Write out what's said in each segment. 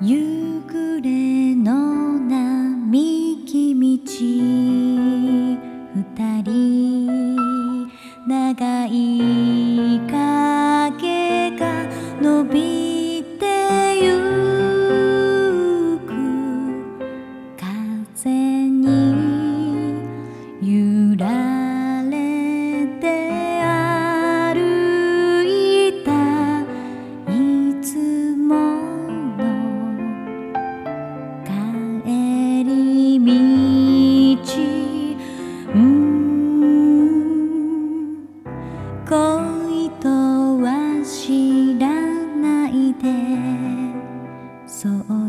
夕暮れ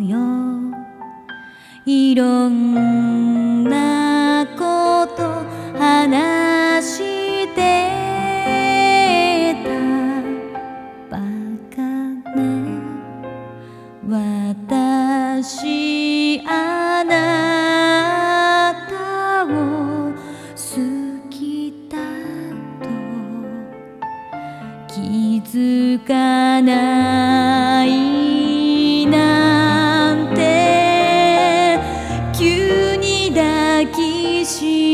よ」「いろんなこと話してた。バカね。私あなたを好きだと。気づかない。し